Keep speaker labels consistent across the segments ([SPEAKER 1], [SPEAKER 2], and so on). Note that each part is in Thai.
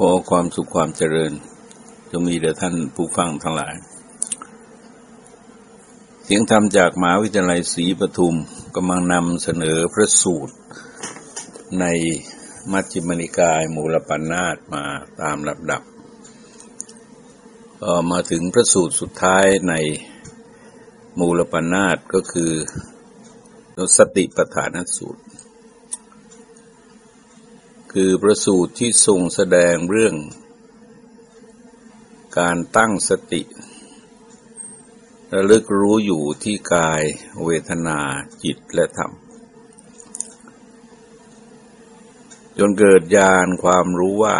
[SPEAKER 1] ขอความสุขความเจริญจงมีแด่ท่านผู้ฟังทั้งหลาย เสียงธรรมจากมหาวิทยาลัยศรีปทุมกำลังนำเสนอพระสูตร ในมัชฌิมนิกายมูลปัญนาตมาตามลำดับ มาถึงพระสูตรสุดท้ายในมูลปัญนาตก็คือสติปัฏฐานสูตร คือประสูตรที่ทรงแสดงเรื่อง การตั้งสติระลึกรู้อยู่ที่กายเวทนาจิตและธรรม จนเกิดญาณความรู้ว่า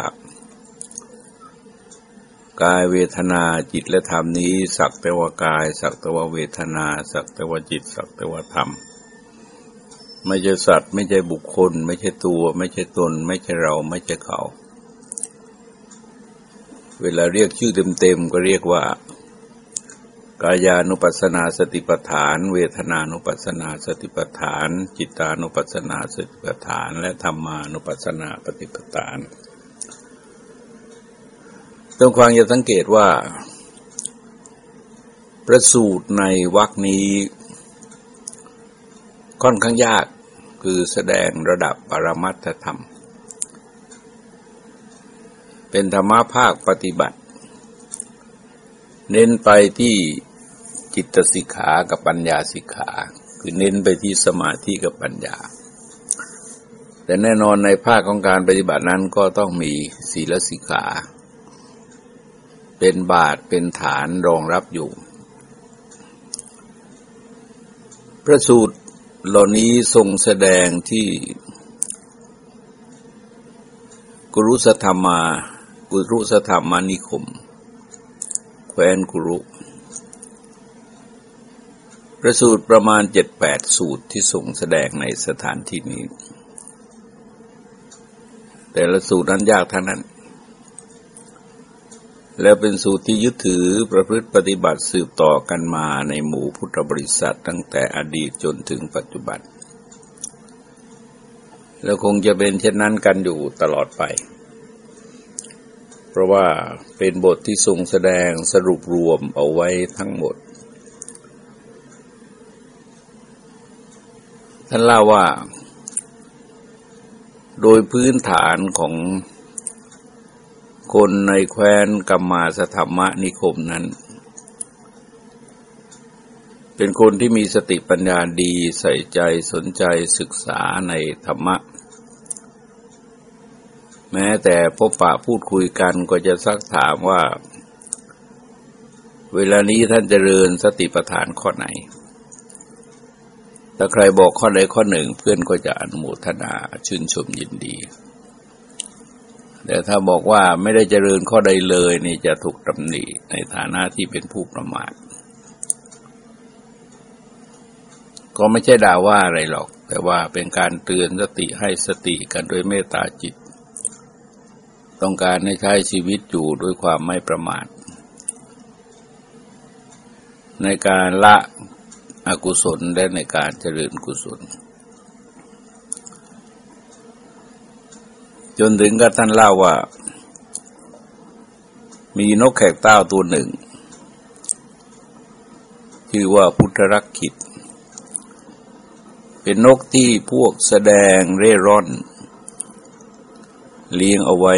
[SPEAKER 1] กายเวทนาจิตและธรรมนี้ สักแต่ว่ากาย สักแต่ว่าเวทนา สักแต่ว่าจิต สักแต่ว่าธรรม ไม่ใช่สัตว์ ไม่ใช่บุคคล ไม่ใช่ตัว ไม่ใช่ตน ไม่ใช่เรา ไม่ใช่เขา เวลาเรียกชื่อเต็มๆก็เรียกว่า กายานุปัสสนาสติปัฏฐาน เวทนานุปัสสนาสติปัฏฐาน จิตานุปัสสนาสติปัฏฐาน และธรรมานุปัสสนาปฏิปทานต้องความจะสังเกตว่า ประสูตรในวรรคนี้ค่อนข้างยาก คือแสดงระดับปรมัตถธรรม เป็นธรรมะภาคปฏิบัติ เน้นไปที่จิตสิกขากับปัญญาสิกขา คือเน้นไปที่สมาธิกับปัญญา แต่แน่นอนในภาคของการปฏิบัตินั้นก็ต้องมีศีลสิกขา เป็นบาทเป็นฐานรองรับอยู่ พระสูตร เหล่านี้ทรงแสดงที่กุรุสธรรมา กุรุสธรรมานิคม แคว้นกุรุ ประสูตรประมาณเจ็ดแปดสูตรที่ทรงแสดงในสถานที่นี้ แต่ละสูตรนั้นยากทั้งนั้น แล้วเป็นสูตรที่ยึดถือประพฤติปฏิบัติสืบต่อกันมาในหมู่พุทธบริษัทตั้งแต่อดีตจนถึงปัจจุบัน แล้วคงจะเป็นเช่นนั้นกันอยู่ตลอดไป เพราะว่าเป็นบทที่ทรงแสดงสรุปรวมเอาไว้ทั้งหมด ท่านเล่าว่า โดยพื้นฐานของ คนในแคว้นกัมมาสธรรมนิคมนั้น เป็นคนที่มีสติปัญญาดีใส่ใจสนใจศึกษาในธรรมะ แม้แต่พบปะพูดคุยกันก็จะซักถามว่า เวลานี้ท่านเจริญสติปัฏฐานข้อไหน ถ้าใครบอกข้อใดข้อหนึ่ง เพื่อนก็จะอนุโมทนาชื่นชมยินดี แต่ถ้าบอกว่าไม่ได้เจริญข้อใดเลยนี่จะถูกตำหนิในฐานะที่เป็นผู้ประมาทก็ไม่ใช่ด่าว่าอะไรหรอก แต่ว่าเป็นการเตือนสติให้สติกันโดยเมตตาจิต ต้องการให้ใช้ชีวิตอยู่ด้วยความไม่ประมาท ในการละอกุศลและในการเจริญกุศล จนถึงกับท่านเล่าว่า มีนกแขกเต้าตัวหนึ่ง ชื่อว่าพุทธรักขิต เป็นนกที่พวกแสดงเร่ร่อน เลี้ยงเอาไว้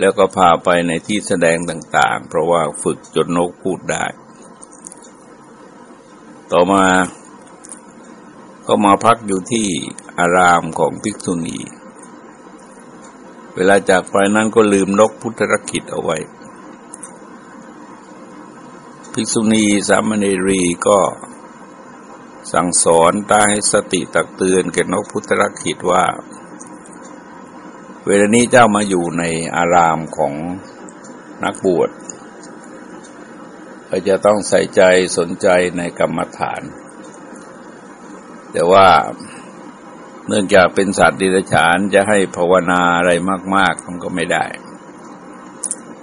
[SPEAKER 1] แล้วก็พาไปในที่แสดงต่าง ๆ เพราะว่าฝึกจนนกพูดได้ ต่อมา ก็มาพักอยู่ที่อารามของภิกษุณี เวลาจากไปนั้นก็ลืมนกพุทธรกิจเอาไว้ ภิกษุณีสามเณรีก็สั่งสอนตาให้สติตักเตือนแก่นกพุทธรกิจว่า เวลานี้เจ้ามาอยู่ในอารามของนักบวชก็จะต้องใส่ใจสนใจในกรรมฐาน แต่ว่าเนื่องจากเป็นสัตว์ดิรัจฉานจะให้ภาวนาอะไรมาก ๆ มันก็ไม่ได้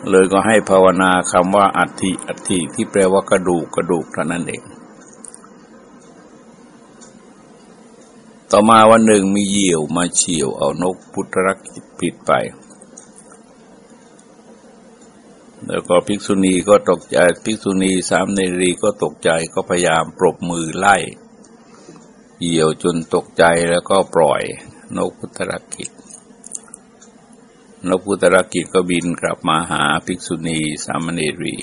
[SPEAKER 1] เลยก็ให้ภาวนาคำว่าอัฐิอัฐิที่แปลว่ากระดูกกระดูกเท่านั้นเอง ต่อมาวันหนึ่งมีเหยี่ยวมาเฉียวเอานกพุทธรักษ์ผิดไป แล้วก็ภิกษุณีก็ตกใจภิกษุณีสามเนรีก็ตกใจก็พยายามปรบมือไล่ เหยี่ยวจนตกใจแล้วก็ปล่อย นกพุทธรกษ์นกพุทธรกษ์ก็บินกลับมาหาภิกษุณีสามเณรี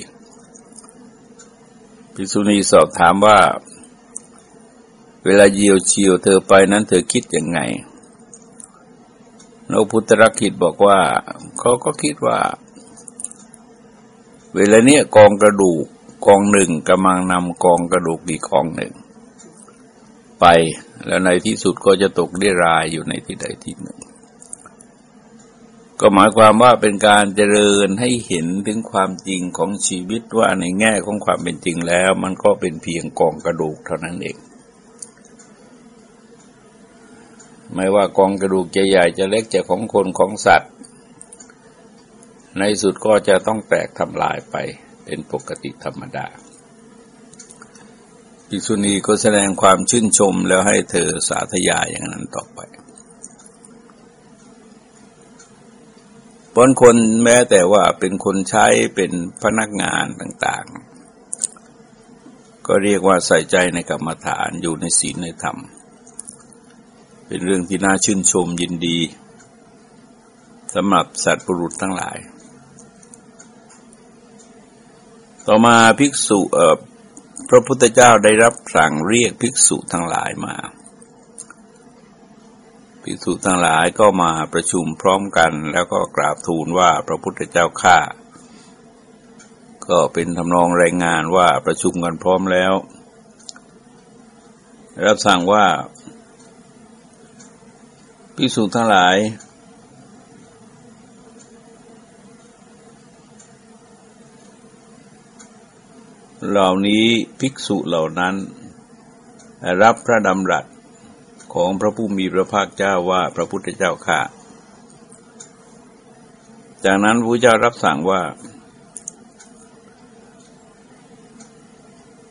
[SPEAKER 1] ภิกษุณีสอบถามว่า เวลาเยียวเชียวเธอไปนั้นเธอคิดยังไง นกพุทธรักษิตบอกว่า เขาก็คิดว่า เวลาเนี้ยกองกระดูกกองหนึ่งกำลังนำกองกระดูกอีกกองหนึ่ง ไป แล้วในที่สุดก็จะตกได้รายอยู่ในที่ใดที่หนึ่ง ก็หมายความว่าเป็นการเจริญให้เห็นถึงความจริงของชีวิตว่าในแง่ของความเป็นจริงแล้ว มันก็เป็นเพียงกองกระดูกเท่านั้นเอง ไม่ว่ากองกระดูกจะใหญ่จะเล็กจะของคนของสัตว์ ในสุดก็จะต้องแตกทำลายไปเป็นปกติธรรมดา ภิกษุณีก็แสดงความชื่นชมแล้วให้เธอสาธยายอย่างนั้นต่อไปบนคนแม้แต่ว่าเป็นคนใช้เป็นพนักงานต่างๆ ก็เรียกว่าใส่ใจในกรรมฐานอยู่ในศีลในธรรม เป็นเรื่องที่น่าชื่นชมยินดีสำหรับสัตว์ปรุษทั้งหลาย ต่อมาภิกษุพ ระพุทธเจ้าได้รับสั่งเรียกภิกษุทั้งหลายมา ภิกษุทั้งหลายก็มาประชุมพร้อมกัน แล้วก็กราบทูลว่าพระพุทธเจ้าข้าก็เป็นทำนองรายงานว่าประชุมกันพร้อมแล้ว รับสั่งว่าภิกษุทั้งหลาย เหล่านี้ภิกษุเหล่านั้น รับพระดำรัสของพระผู้มีพระภาคเจ้าว่าพระพุทธเจ้าข่าจากนั้นพระเจ้ารับสั่งว่า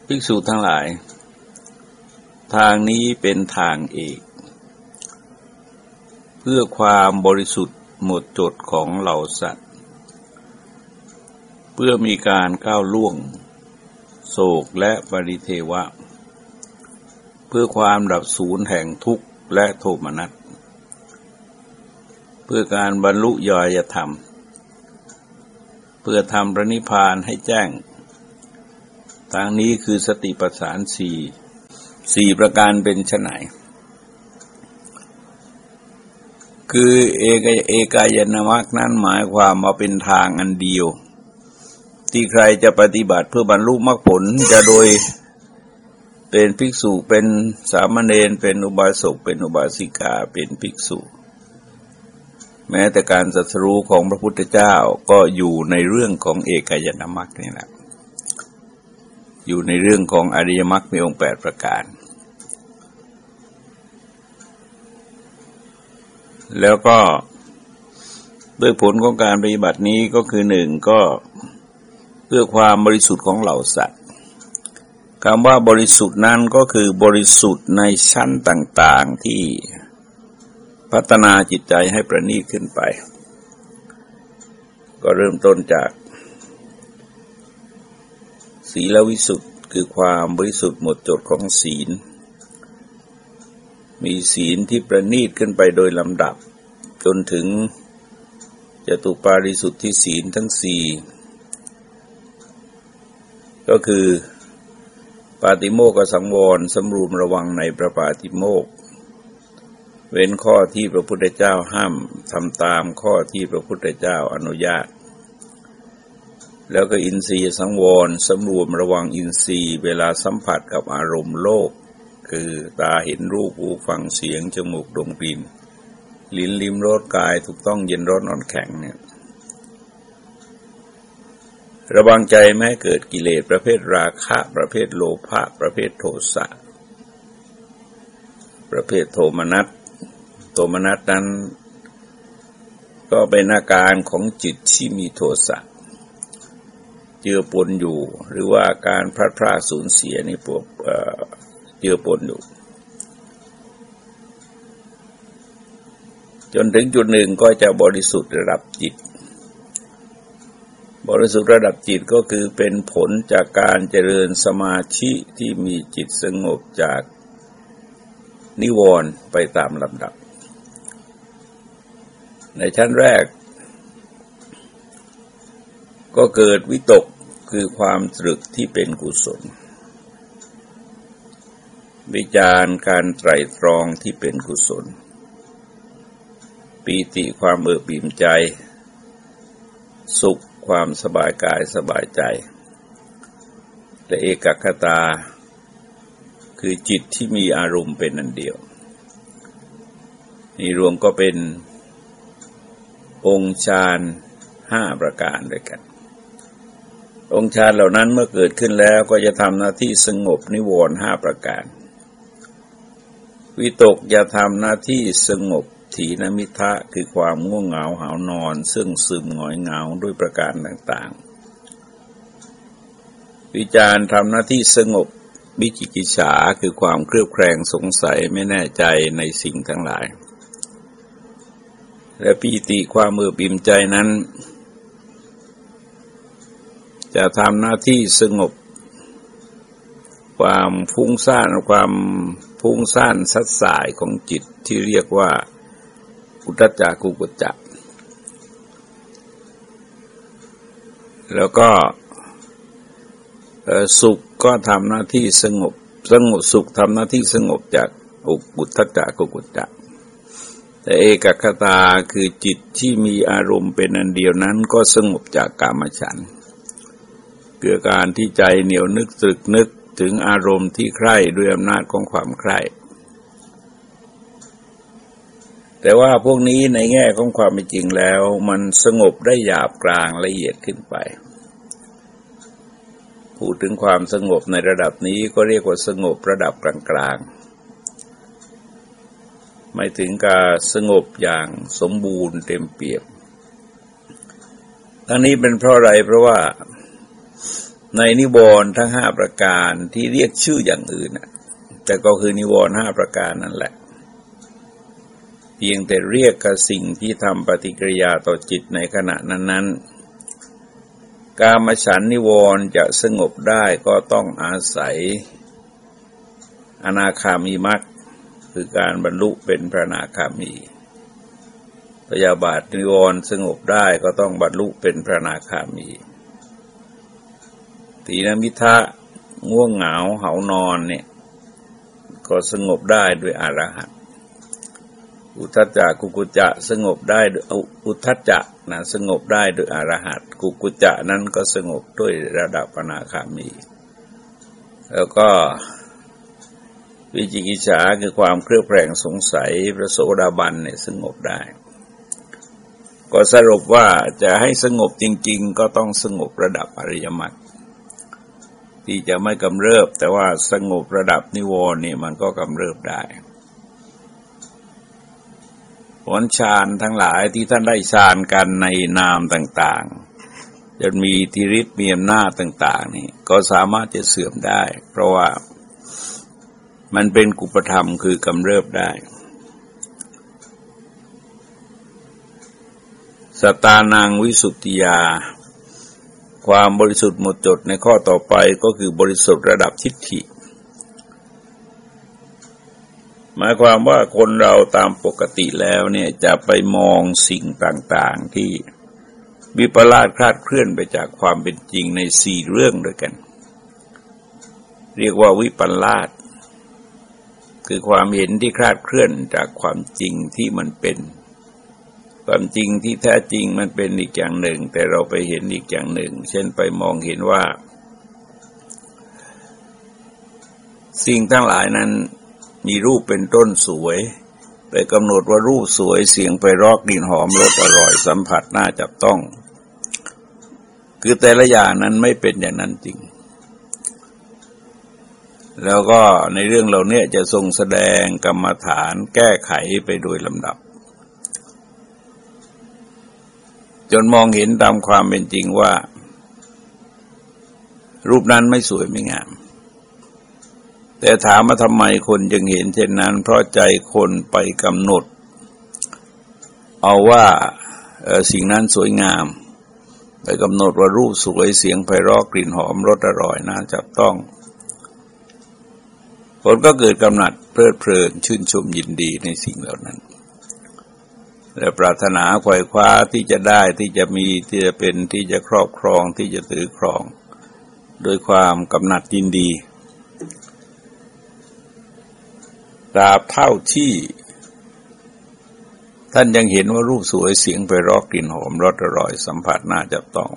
[SPEAKER 1] ภิกษุทั้งหลาย ทางนี้เป็นทางเอก เพื่อความบริสุทธิ์หมดจดของเหล่าสัตว์ เพื่อมีการก้าวล่วง โศกและปริเทวะ เพื่อความดับศูนย์แห่งทุกข์และโทมนัสเพื่อการบรรลุยอยธรรม เพื่อทำพระนิพพานให้แจ้งทางนี้คือสติปัฏฐานสี่สี่ประการเป็นชไหนคือเอกเอกายนามักนั้นหมายความมาเป็นทางอันเดียว ที่ใครจะปฏิบัติเพื่อบรรลุมรรคผลจะโดยเป็นภิกษุเป็นสามเณรเป็นอุบาสกเป็นอุบาสิกาเป็นภิกษุ แม้แต่การสัตรู้ของพระพุทธเจ้าก็อยู่ในเรื่องของเอกายนามัคนี่แหละอยู่ในเรื่องของอริยมรรคมีองค์แปดประการ แล้วก็ด้วยผลของการปฏิบัตินี้ก็คือหนึ่งก็ พื่อความบริสุทธิ์ของเหล่าสัตว์คำว่าบริสุทธิ์นั้นก็คือบริสุทธิ์ในชั้นต่างๆที่พัฒนาจิตใจให้ประณีตขึ้นไป ก็เริ่มต้นจาก ศีลวิสุทธิ์คือความบริสุทธิ์หมดจดของศีล มีศีลที่ประณีตขึ้นไปโดยลำดับ จนถึงจะตุปาริสุทธิ์ที่ศีลทั้งสี่ ก็คือปาติโมกสังวรสำรวมระวังในพระปาติโมก เว้นข้อที่พระพุทธเจ้าห้ามทำตามข้อที่พระพุทธเจ้าอนุญาต แล้วก็อินทรีย์สังวรสำรวมระวังอินทรีย์เวลาสัมผัสกับอารมณ์โลก คือตาเห็นรูปหูฟังเสียงจมูกดมกลิ่นลิ้นลิ้มรสกายถูกต้องเย็นร้อนอ่อนแข็งเนี่ย ระวังใจไม่เกิดกิเลสประเภทราคะ ประเภทโลภะประเภทโทสะ ประเภทโทมนัสโทมนัสนั้น ก็เป็นอาการของจิตที่มีโทสะเจือปนอยู่ หรือว่าการพลาดพลาดสูญเสียในพวกเจือปนอยู่ จนถึงจุดหนึ่งก็จะบริสุทธิ์ระดับจิต บริสุทธิ์ระดับจิตก็คือเป็นผลจากการเจริญสมาธิที่มีจิตสงบจากนิวรณ์ไปตามลำดับ ในชั้นแรก ก็เกิดวิตกคือความตรึกที่เป็นกุศล วิจารการไตรตรองที่เป็นกุศล ปีติความเบิกบิ่มใจ สุข ความสบายกายสบายใจ และเอกคตา คือจิตที่มีอารมณ์เป็นอันเดียว นี่รวมก็เป็นองค์ฌานห้าประการด้วยกัน องค์ฌานเหล่านั้นเมื่อเกิดขึ้นแล้วก็จะทำหน้าที่สงบนิวรณ์ห้าประการ วิตกจะทำหน้าที่สงบ ถีนมิทะคือความง่วงเหงาหานอน ซึ่งซึมหงอยเหงาด้วยประการต่างๆ วิจารทำหน้าที่สงบวิจิกิจฉาคือความเครือบแคลงสงสัยไม่แน่ใจในสิ่งทั้งหลาย และปีติความมือปิมใจนั้น จะทำหน้าที่สงบ ความฟุ้งซ่านความฟุ้งซ่านสัดสายของจิตที่เรียกว่า อุตจักกุกุจจะแล้วก็สุขก็ทำหน้าที่สงบ สงบสุขทำหน้าที่สงบจากอุตจักกุกุจจะแต่เอกคตาคือจิตที่มีอารมณ์เป็นอันเดียวนั้นก็สงบจากกามฉันท์เกือการที่ใจเหนียวนึกตรึกนึกถึงอารมณ์ที่ใคร่ด้วยอำนาจของความใคร่ แต่ว่าพวกนี้ในแง่ของความเป็นจริงแล้ว มันสงบได้หยาบกลางละเอียดขึ้นไป พูดถึงความสงบในระดับนี้ก็เรียกว่าสงบระดับกลางๆ ไม่ถึงการสงบอย่างสมบูรณ์เต็มเปี่ยมทั้งนี้เป็นเพราะอะไรเพราะว่าในนิวรณ์ทั้งห้าประการที่เรียกชื่ออย่างอื่นแต่ก็คือนิวรณ์ห้าประการนั่นแหละ พียงแต่เรียกกับสิ่งที่ทำปฏิกิริยาต่อจิตในขณะนั้น ๆ การมฉันนิวรณ์จะสงบได้ก็ต้องอาศัย อนาคามีมักคือการบรรลุเป็นพระนาคามีพยาบาทนิวรณ์สงบได้ก็ต้องบรรลุเป็นพระนาคามีตีนมิทะง่วงเหงาเหานอนเนี่ย ก็สงบได้ด้วยอรหัต อุทจจะกุกุจะสงบได้อุทจจะนะสงบได้ด้วยอรหัตกุกุจะนั้นก็สงบด้วยระดับปนาคามี แล้วก็วิจิกิจฉาคือความเครือบแคลงสงสัยพระโสดาบันเนี่ยสงบได้ ก็สรุปว่าจะให้สงบจริง ๆ ก็ต้องสงบระดับอริยมรรคที่จะไม่กำเริบ แต่ว่าสงบระดับนิวรณ์นี่มันก็กำเริบได้ ผลฌานทั้งหลายที่ท่านได้ฌานกันในนามต่างๆจนมีทิริศมีอำนาจต่าง ๆ นี่ก็สามารถจะเสื่อมได้ เพราะว่ามันเป็นกุปธรรมคือกำเริบได้สตานางวิสุทธิยา ความบริสุทธิ์หมดจดในข้อต่อไปก็คือบริสุทธิ์ระดับทิฏฐิ หมายความว่าคนเราตามปกติแล้วเนี่ยจะไปมองสิ่งต่างๆที่วิปลาสคลาดเคลื่อนไปจากความเป็นจริงในสี่เรื่องด้วยกัน เรียกว่าวิปลาสคือความเห็นที่คลาดเคลื่อนจากความจริงที่มันเป็น ความจริงที่แท้จริงมันเป็นอีกอย่างหนึ่ง แต่เราไปเห็นอีกอย่างหนึ่ง เช่นไปมองเห็นว่า สิ่งทั้งหลายนั้น มีรูปเป็นต้นสวย ไปกำหนดว่ารูปสวยเสียงไปรอกกลิ่นหอมรสอร่อยสัมผัสน่าจับต้อง คือแต่ละอย่างนั้นไม่เป็นอย่างนั้นจริง แล้วก็ในเรื่องเหล่านี้จะทรงแสดงกรรมฐานแก้ไขไปโดยลำดับ จนมองเห็นตามความเป็นจริงว่า รูปนั้นไม่สวยไม่งาม แต่ถามมาทำไมคนจึงเห็นเช่นนั้น เพราะใจคนไปกำหนด เอาว่าสิ่งนั้นสวยงาม ไปกำหนดว่ารูปสวยเสียงไพเราะกลิ่นหอมรสอร่อยน่าจับต้อง ผลก็เกิดกำหนัดเพลิดเพลินชื่นชมยินดีในสิ่งเหล่านั้น และปรารถนาไขว่คว้าที่จะได้ที่จะมีที่จะเป็นที่จะครอบครองที่จะถือครอง โดยความกำหนัดยินดี ตราบเท่าที่ ท่านยังเห็นว่ารูปสวยเสียงไปรอกกลิ่นหอมรสอร่อยสัมผัสน่าจับต้อง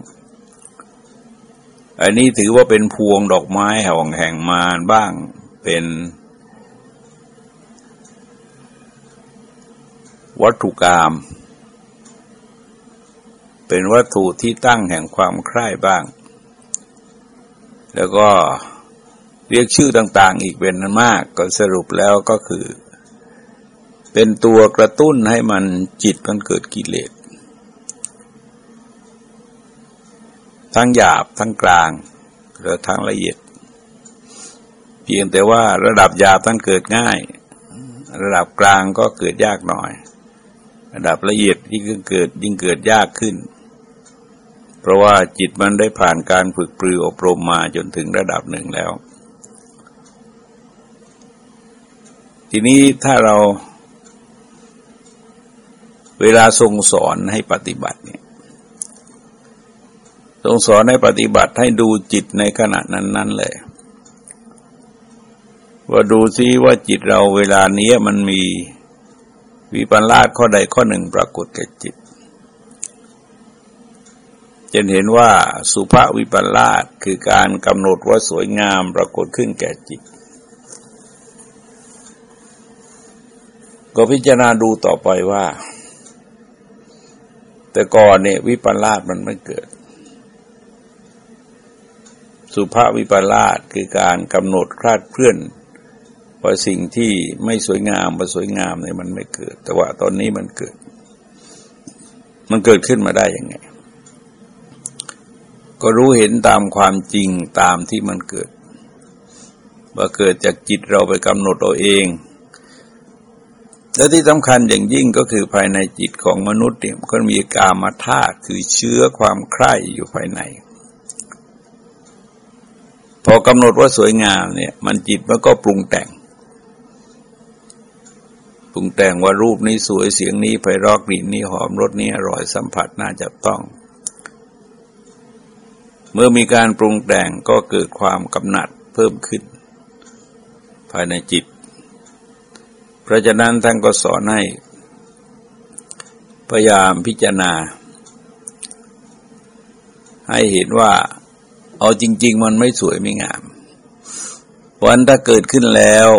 [SPEAKER 1] อันนี้ถือว่าเป็นพวงดอกไม้แห่งแห่งมารบ้างเป็นวัตถุกรรมเป็นวัตถุที่ตั้งแห่งความใคร่บ้าง แล้วก็ เรียกชื่อต่างๆ อีกเป็นนั้นมากก็สรุปแล้วก็คือ เป็นตัวกระตุ้นให้มันจิตมันเกิดกิเลสทั้งหยาบทั้งกลางและทั้งละเอียด เพียงแต่ว่าระดับหยาบท่านเกิดง่าย ระดับกลางก็เกิดยากหน่อย ระดับละเอียดยิ่งเกิดยิ่งเกิดยากขึ้น เพราะว่าจิตมันได้ผ่านการฝึกปรืออบรมมาจนถึงระดับหนึ่งแล้ว ทีนี้ถ้าเราเวลาทรงสอนให้ปฏิบัติเนี่ยทรงสอนให้ปฏิบัติให้ดูจิตในขณะนั้น ๆ เลย ว่าดูซิว่าจิตเราเวลานี้มันมีวิปัลาสข้อใดข้อหนึ่งปรากฏแก่จิตจะเห็นว่าสุภาวิปัลาสคือการกำหนดว่าสวยงามปรากฏขึ้นแก่จิต ก็พิจารณาดูต่อไปว่า แต่ก่อนเนี่ยวิปลาสมันไม่เกิด สุภาพวิปลาสคือการกำหนดคลาดเคลื่อนว่าสิ่งที่ไม่สวยงามมาสวยงามเนี่ยมันไม่เกิด แต่ว่าตอนนี้มันเกิด มันเกิดขึ้นมาได้ยังไง ก็รู้เห็นตามความจริงตามที่มันเกิดว่าเกิดจากจิตเราไปกำหนดเอาเอง และที่สำคัญอย่างยิ่งก็คือภายในจิตของมนุษย์เนี่ยมันมีกามาธาตุคือเชื้อความใคร่อยู่ภายใน พอกำหนดว่าสวยงามเนี่ย มันจิตมันก็ปรุงแต่ง ปรุงแต่งว่ารูปนี้สวยเสียงนี้ไพเราะกลิ่นนี้หอมรสนี้อร่อยสัมผัสน่าจับต้อง เมื่อมีการปรุงแต่งก็เกิดความกำหนัดเพิ่มขึ้น ภายในจิต เพราะฉะนั้นท่านก็สอนให้ พยายามพิจารณา ให้เห็นว่า เอาจริง ๆ มันไม่สวยไม่งามวันถ้าเกิดขึ้นแล้ว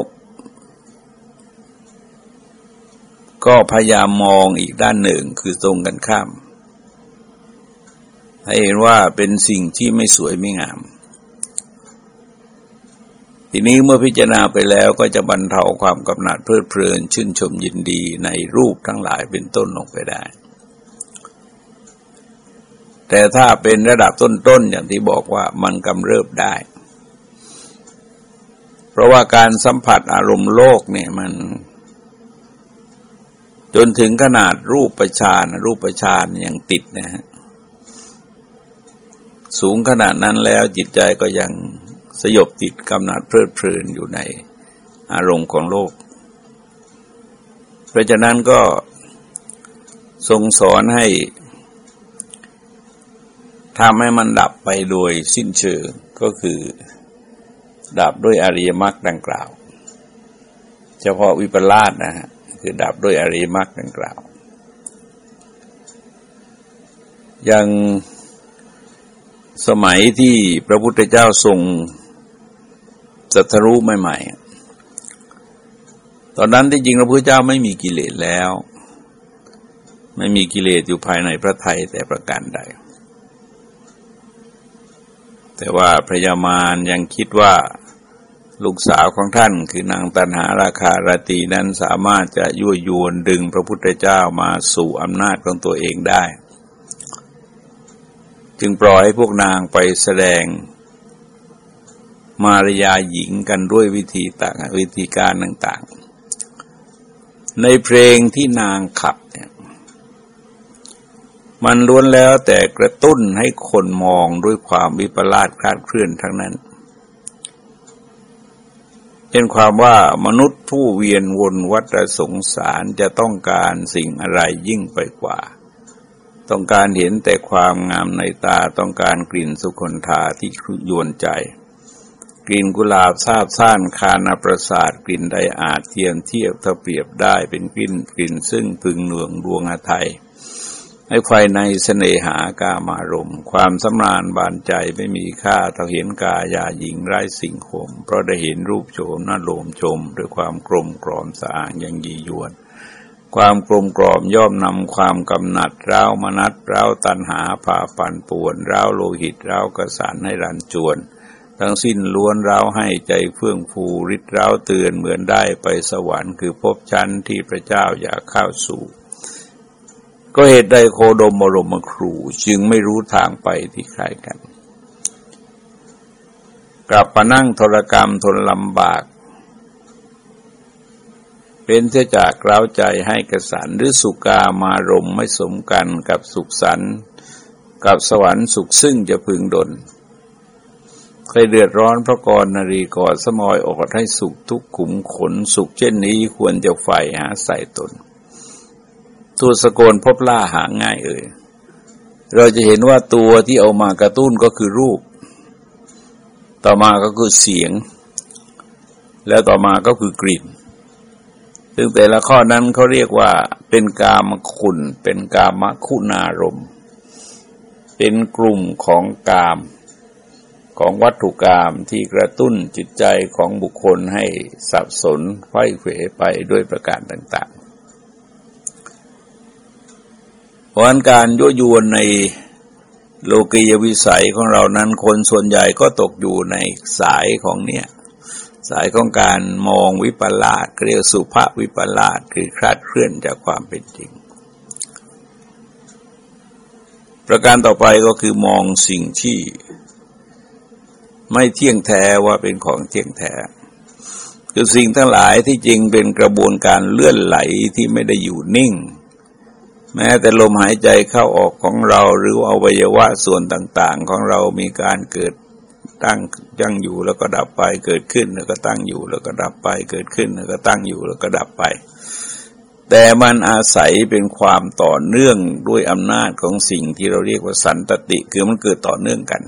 [SPEAKER 1] ก็พยายามมองอีกด้านหนึ่งคือตรงกันข้าม ให้เห็นว่าเป็นสิ่งที่ไม่สวยไม่งาม ทีนี้เมื่อพิจารณาไปแล้วก็จะบรรเทาความกำหนัดเพลิดเพลิน ชื่นชมยินดีในรูปทั้งหลายเป็นต้นลงไปได้ แต่ถ้าเป็นระดับต้นๆอย่างที่บอกว่ามันกำเริบได้ เพราะว่าการสัมผัสอารมณ์โลกเนี่ยมัน จนถึงขนาดรูปประชานรูปประชานยังติดนะฮะสูงขนาดนั้นแล้วจิตใจก็ยัง ยบติดกำหนัดเพลิดเพลินอยู่ในอารมณ์ของโลก เพราะฉะนั้นก็ทรงสอนให้ทำให้มันดับไปโดยสิ้นเชิงก็คือ ดับด้วยอริยมรรคดังกล่าว เฉพาะวิปลาสนะฮะคือดับด้วยอริยมรรคดังกล่าวยังสมัยที่พระพุทธเจ้าทรง สัทรู้ใหม่ๆ ตอนนั้นที่จริงพระพุทธเจ้าไม่มีกิเลสแล้ว ไม่มีกิเลสอยู่ภายในพระไทยแต่ประการใด แต่ว่าพระยามารยังคิดว่าลูกสาวของท่านคือนางตันหาราคาราตีนั้นสามารถจะยั่วยวนดึงพระพุทธเจ้ามาสู่อำนาจของตัวเองได้ จึงปล่อยให้พวกนางไปแสดง มารยาหญิงกันด้วยวิธีต่างวิธีการต่าง ๆ ในเพลงที่นางขับเนี่ยมันล้วนแล้วแต่กระตุ้นให้คนมองด้วยความวิปลาสคลาดเคลื่อนทั้งนั้นเช่นความว่ามนุษย์ผู้เวียนวนวัฏสงสารจะต้องการสิ่งอะไรยิ่งไปกว่า ต้องการเห็นแต่ความงามในตาต้องการกลิ่นสุคนธาที่ยวนใจ กลิ่นกุหลาบซาบซ่านคานาประสาทกลิ่นใดอาจเทียมเทียบเทเปรียบได้เป็นกลิ่นกลิ่นซึ่งพึงเนืองดวงอาไทยให้ไฟในเสน่หากามารมความสำราญบานใจไม่มีค่าเท่าเห็นกายาหญิงไร้สิ่งข่มเพราะได้เห็นรูปโฉมน่าโลมชม ด้วยความกลมกรอมสะอาดยังยียวน ความกลมกรอมย่อมนำความกำหนัดร้าวมนัดร้าวตันหาผ่าปันป่วนร้าวโลหิตร้าวกระสานให้รันจวน ทั้งสิ้นล้วนร้าวให้ใจเฟื่องฟูริดร้าวเตือนเหมือนได้ไปสวรรค์คือพบชั้นที่พระเจ้าอยากเข้าสู่ ก็เหตุใดโคดมบรมครู จึงไม่รู้ทางไปที่คล้ายกัน กลับมานั่งทรกรรมทนลำบาก เป็นเสียจากเล้าใจให้กระสันหรือสุกามารมไม่สมกันกับสุขสันกับสวรรค์สุขซึ่งจะพึงดน เคยเดือดร้อนพระกรนรีกอดสมอยอดให้สุขทุกขุมขนสุขเช่นนี้ควรจะใฝ่หาใส่ตนตัวสกลพบล่าหาง่ายเอ่ยเราจะเห็นว่าตัวที่เอามากระตุ้นก็คือรูป ต่อมาก็คือเสียง แล้วต่อมาก็คือกลิ่น ซึ่งแต่ละข้อนั้นเขาเรียกว่าเป็นกามคุณ เป็นกามคุณารม เป็นกลุ่มของกาม ของวัตถุกรรมที่กระตุ้นจิตใจของบุคคลให้สับสนไข้เขวไปด้วยประการต่างพราะการยั่วยวนในโลกียวิสัยของเรานั้นคนส่วนใหญ่ก็ตกอยู่ในสายของเนี่ยสายของการมองวิปลาสเรียกสุภาพวิปลาสคือคลาดเคลื่อนจากความเป็นจริง ประการต่อไปก็คือมองสิ่งที่ ไม่เที่ยงแท้ว่าเป็นของเที่ยงแท้คือสิ่งทั้งหลายที่จริงเป็นกระบวนการเลื่อนไหลที่ไม่ได้อยู่นิ่ง แม้แต่ลมหายใจเข้าออกของเราหรืออวัยวะส่วนต่าง ๆ ของเรามีการเกิดตั้งยังอยู่แล้วก็ดับไปเกิดขึ้นแล้วก็ตั้งอยู่แล้วก็ดับไปเกิดขึ้นแล้วก็ตั้งอยู่แล้วก็ดับไป แต่มันอาศัยเป็นความต่อเนื่องด้วยอำนาจของสิ่งที่เราเรียกว่าสันตติ คือมันเกิดต่อเนื่องกัน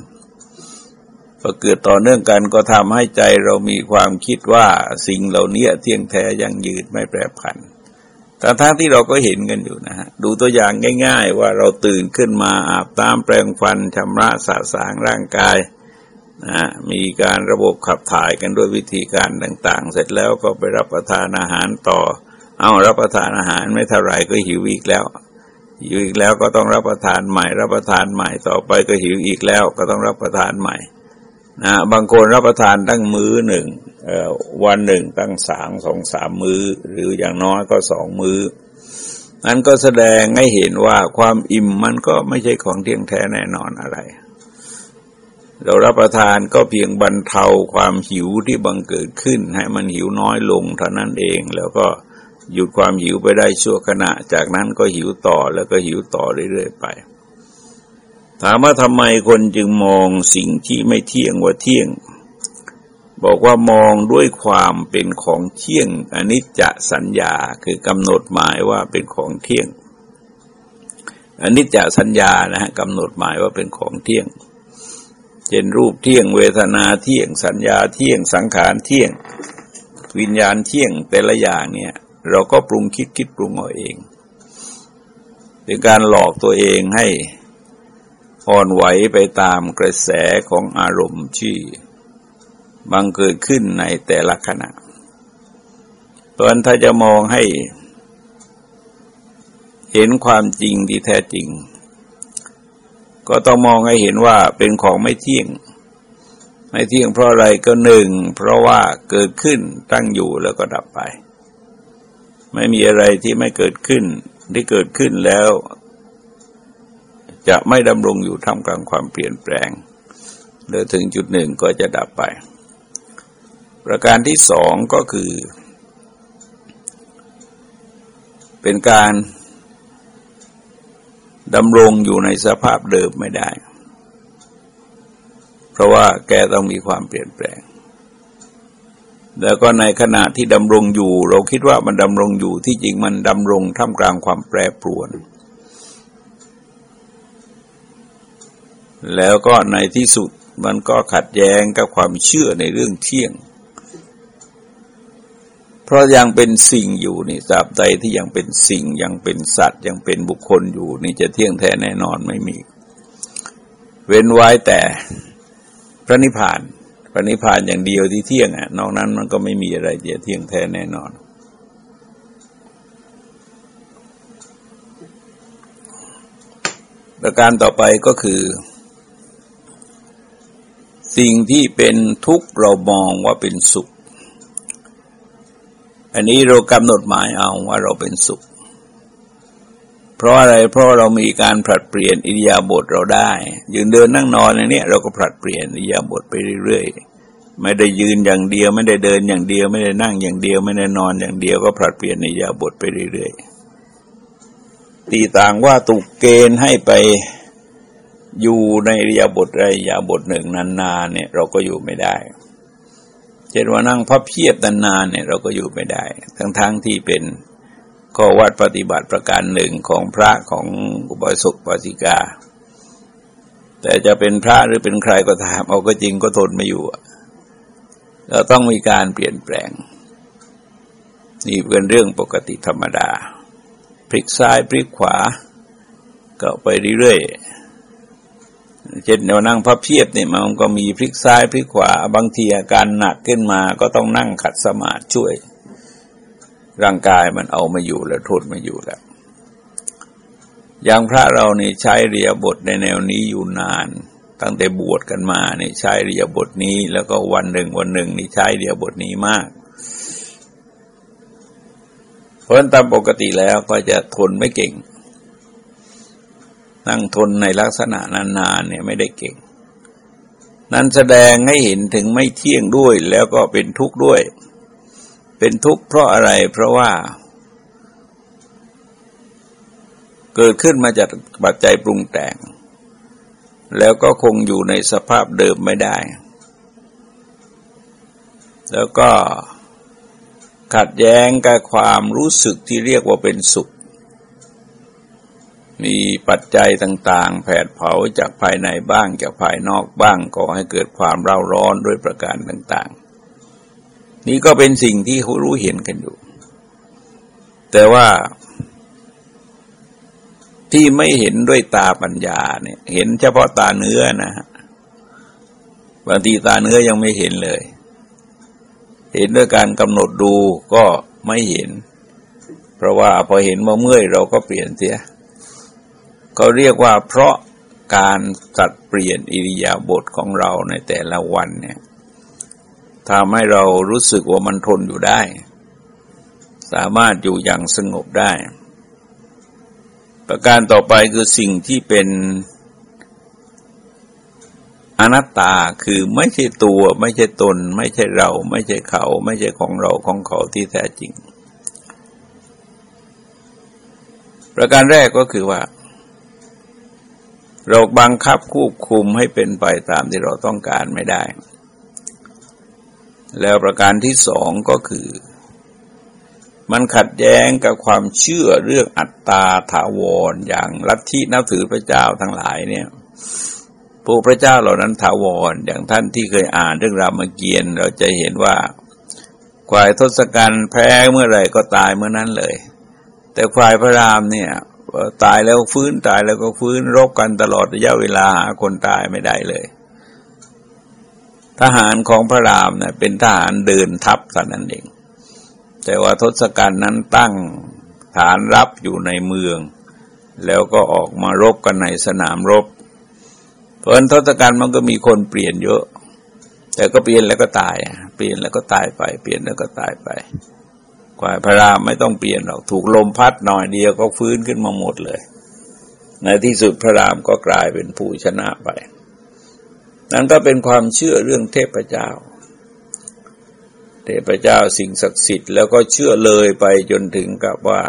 [SPEAKER 1] พอเกิดต่อเนื่องกันก็ทำให้ใจเรามีความคิดว่าสิ่งเหล่านี้เที่ยงแท้ยังยืดไม่แปรผันแต่ทั้งที่เราก็เห็นกันอยู่นะฮะดูตัวอย่างง่าย ๆ ว่าเราตื่นขึ้นมาอาบน้ำแปรงฟันชำระสะสางร่างกายนะมีการระบบขับถ่ายกันด้วยวิธีการต่าง ๆ เสร็จแล้วก็ไปรับประทานอาหารต่อ เอารับประทานอาหารไม่เท่าไรก็หิวอีกแล้วหิวอีกแล้วก็ต้องรับประทานใหม่ รับประทานใหม่ต่อไปก็หิวอีกแล้ว ก็ต้องรับประทานใหม่ นะบางคนรับประทานตั้งมื้อหนึ่งวันหนึ่งตั้งสามสองสามมือ้อ หรืออย่างน้อยก็สองมือ้อนั้นก็แสดงให้เห็นว่าความอิ่มมันก็ไม่ใช่ของเที่ยงแท้แน่นอนอะไร เรารับประทานก็เพียงบรรเทาความหิวที่บังเกิดขึ้น ให้มันหิวน้อยลงเท่านั้นเองแล้วก็หยุดความหิวไปได้ชั่วขณะ จากนั้นก็หิวต่อแล้วก็หิวต่อเรื่อยๆไป ถามว่าทำไมคนจึงมองสิ่งที่ไม่เที่ยงว่าเที่ยง บอกว่ามองด้วยความเป็นของเที่ยงอนิจจสัญญาคือกำหนดหมายว่าเป็นของเที่ยงอนิจจสัญญานะฮะกำหนดหมายว่าเป็นของเที่ยงเช่นรูปเที่ยงเวทนาเที่ยงสัญญาเที่ยงสังขารเที่ยง วิญญาณเที่ยงแต่ละอย่างเนี่ย เราก็ปรุงคิดคิดปรุงเอาเอง เป็นการหลอกตัวเองให้ อ่อนไหวไปตามกระแสของอารมณ์ที่บังเกิดขึ้นในแต่ละขณะเพราะนั้นถ้าจะมองให้ เห็นความจริงที่แท้จริง ก็ต้องมองให้เห็นว่าเป็นของไม่เที่ยง ไม่เที่ยงเพราะอะไรก็หนึ่ง เพราะว่าเกิดขึ้นตั้งอยู่แล้วก็ดับไป ไม่มีอะไรที่ไม่เกิดขึ้นที่เกิดขึ้นแล้ว จะไม่ดำรงอยู่ท่ามกลางความเปลี่ยนแปลงเดินถึงจุดหนึ่งก็จะดับไป ประการที่สองก็คือ เป็นการดำรงอยู่ในสภาพเดิมไม่ได้ เพราะว่าแกต้องมีความเปลี่ยนแปลง แล้วก็ในขณะที่ดำรงอยู่ เราคิดว่ามันดำรงอยู่ที่จริงมันดำรงท่ามกลางความแปรปรวน แล้วก็ในที่สุดมันก็ขัดแย้งกับความเชื่อในเรื่องเที่ยง เพราะยังเป็นสิ่งอยู่นี่ตราบใดที่ยังเป็นสิ่งยังเป็นสัตว์ ยังเป็นบุคคลอยู่นี่จะเที่ยงแท้แน่นอนไม่มี เว้นไว้แต่พระนิพพานพระนิพพานอย่างเดียวที่เที่ยงอะ นอกนั้นมันก็ไม่มีอะไรจะเที่ยงแท้แน่นอนประการต่อไปก็คือ สิ่งที่เป็นทุกข์เรามองว่าเป็นสุข อันนี้เรากำหนดหมายเอาว่าเราเป็นสุข เพราะอะไรเพราะเรามีการผลัดเปลี่ยนอิริยาบถเราได้ ยืนเดินนั่งนอนในนี้เราก็ผลัดเปลี่ยนอิริยาบถไปเรื่อยๆไม่ได้ยืนอย่างเดียวไม่ได้เดินอย่างเดียว ไม่ได้นั่งอย่างเดียว ไม่ได้นอนอย่างเดียวก็ผลัดเปลี่ยนอิริยาบถไปเรื่อยๆตีต่างว่าตุกเกณฑ์ให้ไป อยู่ในอิริยาบถใดอิริยาบถหนึ่งนานๆเนี่ยเราก็อยู่ไม่ได้ เช่นว่านั่งพับเพียบนานๆเนี่ยเราก็อยู่ไม่ได้ ทั้งๆทที่เป็นข้อวัดปฏิบัติประการหนึ่งของพระของอุบาสกปาสิกา แต่จะเป็นพระหรือเป็นใครก็ตามเอาก็จริงก็ทนไม่อยู่เราต้องมีการเปลี่ยนแปลง นี่เป็นเรื่องปกติธรรมดา พลิกซ้ายพลิกขวา ก็ไปเรื่อยๆ เช่นเรานั่งพับเพียบเนี่ยมันก็มีพลิกซ้ายพลิกขวา บางทีอาการหนักขึ้นมาก็ต้องนั่งขัดสมาธิช่วย ร่างกายมันเอามาอยู่แล้วทนมาอยู่แล้วอย่างพระเรานี่ใช้เรียบทในแนวนี้อยู่นาน ตั้งแต่บวชกันมาเนี่ใช้เรียบทนี้ แล้วก็วันหนึ่งวันหนึ่งนี่ใช้เรียบทนี้มากเพราะตามปกติแล้วก็จะทนไม่เก่ง นั่งทนในลักษณะนานๆเนี่ยไม่ได้เก่ง นั้นแสดงให้เห็นถึงไม่เที่ยงด้วยแล้วก็เป็นทุกข์ด้วย เป็นทุกข์เพราะอะไรเพราะว่า เกิดขึ้นมาจากปัจจัยปรุงแต่ง แล้วก็คงอยู่ในสภาพเดิมไม่ได้ แล้วก็ขัดแย้งกับความรู้สึกที่เรียกว่าเป็นสุข มีปัจจัยต่างๆ แผดเผาจากภายในบ้างจากภายนอกบ้างก่อให้เกิดความเร่าร้อนด้วยประการต่าง ๆ นี่ก็เป็นสิ่งที่รู้เห็นกันอยู่ แต่ว่าที่ไม่เห็นด้วยตาปัญญาเนี่ย เห็นเฉพาะตาเนื้อนะฮะบางทีตาเนื้อยังไม่เห็นเลย เห็นด้วยการกำหนดดูก็ไม่เห็น เพราะว่าพอเห็นมาเมื่อยเราก็เปลี่ยนเสีย ก็เรียกว่าเพราะการตัดเปลี่ยนอิริยาบถของเราในแต่ละวันเนี่ยทำให้เรารู้สึกว่ามันทนอยู่ได้ สามารถอยู่อย่างสงบได้ ประการต่อไปคือสิ่งที่เป็นอนัตตาคือไม่ใช่ตัวไม่ใช่ตน ไม่ใช่เรา ไม่ใช่เขา ไม่ใช่ของเราของเขาที่แท้จริง ประการแรกก็คือว่า เราบังคับควบคุมให้เป็นไปตามที่เราต้องการไม่ได้ แล้วประการที่สองก็คือ มันขัดแย้งกับความเชื่อเรื่องอัตตาถาวรอย่างลัทธินับถือพระเจ้าทั้งหลายเนี่ยพวกพระเจ้าเหล่านั้นถาวรอย่างท่านที่เคยอ่านเรื่องรามเกียรติ์เราจะเห็นว่าควายทศกัณฐ์แพ้เมื่อไหร่ก็ตายเมื่อนั้นเลย แต่ควายพระรามเนี่ย ตายแล้วฟื้นตายแล้วก็ฟื้นรบกันตลอดระยะเวลาหาคนตายไม่ได้เลย ทหารของพระรามเนะ่ยเป็นทหารเดินทัพเท่นั้นเอง แต่ว่าทศกัณฐ์นั้นตั้งฐานรับอยู่ในเมือง แล้วก็ออกมารบกันในสนามรบ เพราะทศกัณฐ์มันก็มีคนเปลี่ยนเยอะ แต่ก็เปลี่ยนแล้วก็ตาย เปลี่ยนแล้วก็ตายไป เปลี่ยนแล้วก็ตายไป กว่าพระรามไม่ต้องเปลี่ยนหรอกถูกลมพัดหน่อยเดียวก็ฟื้นขึ้นมาหมดเลย ในที่สุดพระรามก็กลายเป็นผู้ชนะไป นั่นก็เป็นความเชื่อเรื่องเทพเจ้า เทพเจ้าสิ่งศักดิ์สิทธิ์แล้วก็เชื่อเลยไปจนถึงกับว่า